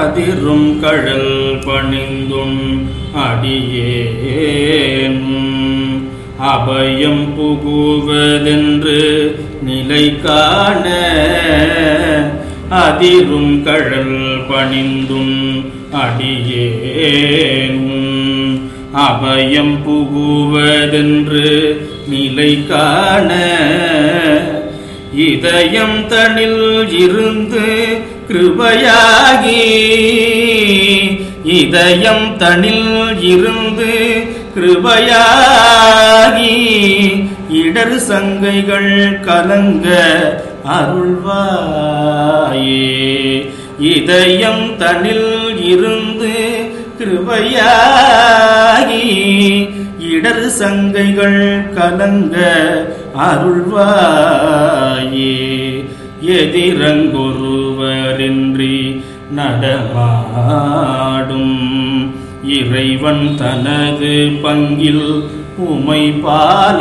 அதிரும் கழல் பணிந்தும் அடியேன். அபயம் புகுவதென்று நிலை காண அதிரும் கழல் பணிந்தும் அடியேன். அபயம் புகுவதென்று நிலை காண இதயம் தனில் இருந்து கிருபையாகி இதயம் தனில் இருந்து கிருபையாகி இடர் சங்கைகள் கலங்க அருள்வாயே. இதயம் தனில் இருந்து கிருபையாகி இடர் சங்கைகள் கலங்க அருள்வாயே. எதிரங்கொருவரின்றி நடமாடும் இறைவன் தனது பங்கில் உமை பால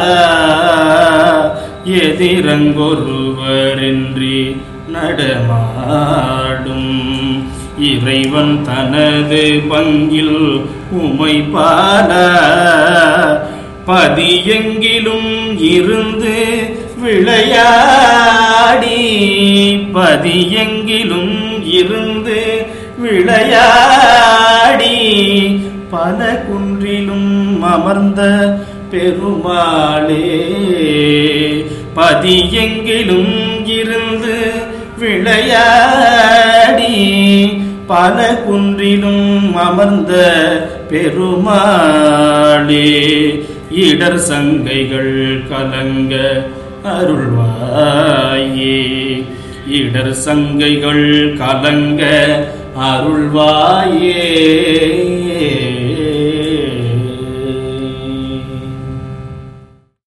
எதிரங்கொருவரின்றி நடமாடும் இறைவன் தனது பங்கில் உமை பால பதியெங்கிலும் இருந்து விளையாடி பதி எங்கிலும் இருந்து விளையாடி பல குன்றிலும் அமர்ந்த பெருமாளே பதி எங்கிலும் இருந்து விளையாடி பல குன்றிலும் அமர்ந்த பெருமாளே இடர் சங்கைகள் கலங்க அருள்வாயே. இடர் சங்கைகள் கலங்க அருள்வாயே.